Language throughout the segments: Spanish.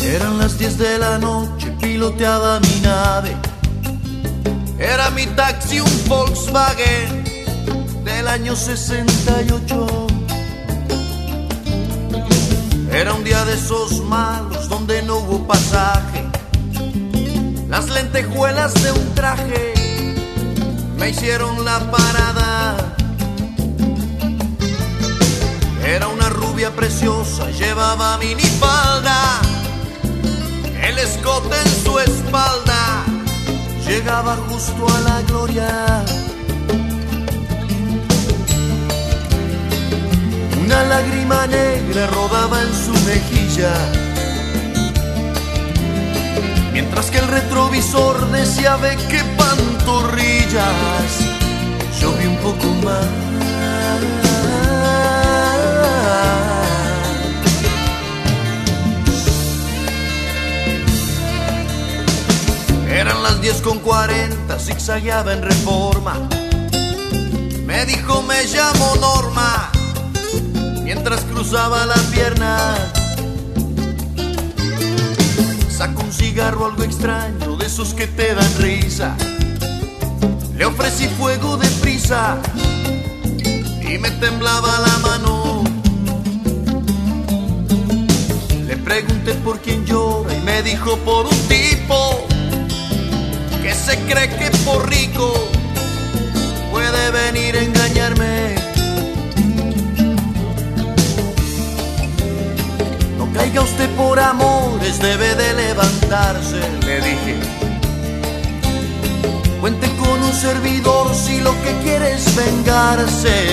10 de la noche piloteaba mi nave. Era mi taxi un Volkswagen del año 68. Era un día de esos malos donde no hubo pasaje. Las lentejuelas de un traje me hicieron la parada. Era una rubia preciosa, llevaba minifalda, escote en su espalda, llegaba justo a la gloria. Una lágrima negra rodaba en su mejilla, mientras que el retrovisor decía ve qué pantorrillas. Yo vi un poco más. Las 10 con 40, zigzagueaba en reforma. Me dijo me llamo Norma, mientras cruzaba la pierna. Sacó un cigarro algo extraño, de esos que te dan risa. Le ofrecí fuego de prisa y me temblaba la mano. Le pregunté por quién llora y me dijo por un tipo se cree que por rico puede venir a engañarme. No caiga usted por amores, debe de levantarse, le dije. Cuente con un servidor si lo que quiere es vengarse.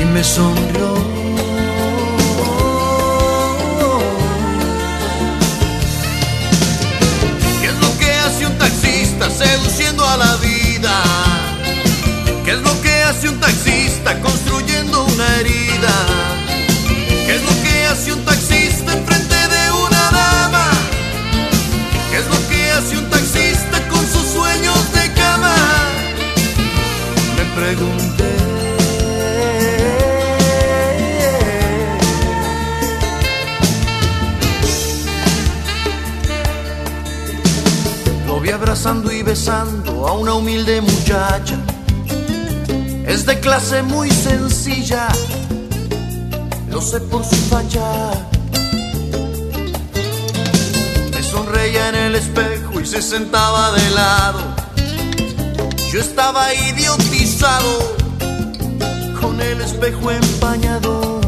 Y me sonrió. A la vida? ¿Qué es lo que hace un taxista construyendo una herida? Abrazando y besando a una humilde muchacha. Es de clase muy sencilla, lo sé por su facha. Me sonreía en el espejo y se sentaba de lado. Yo estaba idiotizado con el espejo empañado.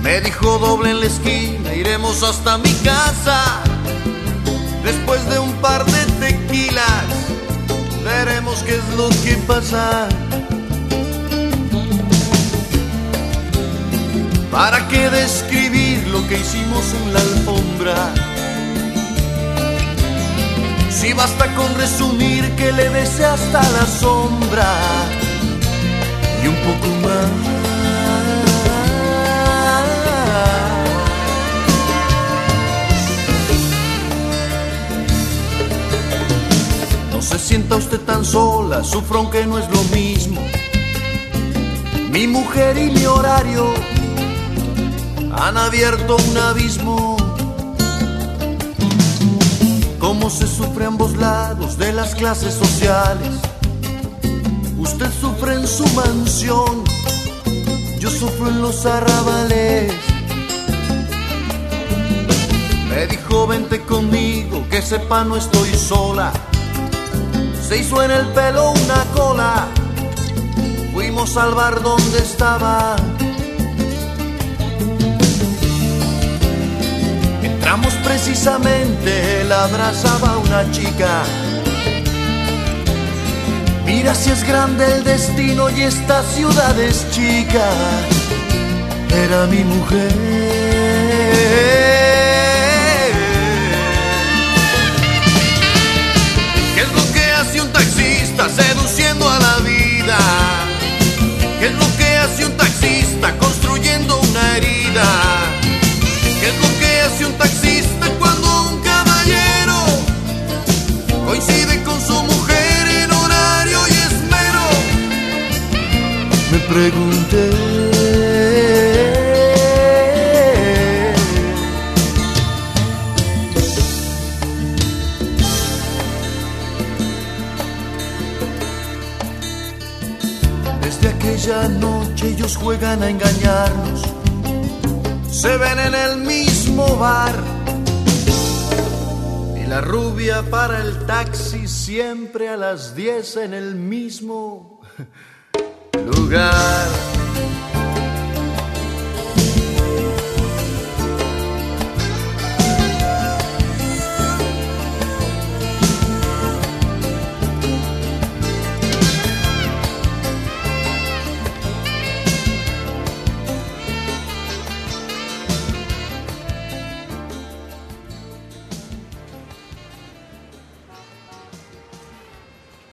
Me dijo doble en la esquina, iremos hasta mi casa. Después de un par de tequilas, veremos qué es lo que pasa. ¿Para qué describir lo que hicimos en la alfombra? Si basta con resumir que le besé hasta la sombra y un poco más. Sufro aunque no es lo mismo. Mi mujer y mi horario han abierto un abismo. Cómo se sufre a ambos lados de las clases sociales. Usted sufre en su mansión, yo sufro en los arrabales. Me dijo vente conmigo, que sepa no estoy sola. Se hizo en el pelo una cola, fuimos al bar donde estaba. Entramos precisamente, la abrazaba una chica. Mira si es grande el destino y esta ciudad es chica. Era mi mujer. pregunté. Desde aquella noche ellos juegan a engañarnos, se ven en el mismo bar. Y la rubia para el taxi siempre a las 10 en el mismo... lugar.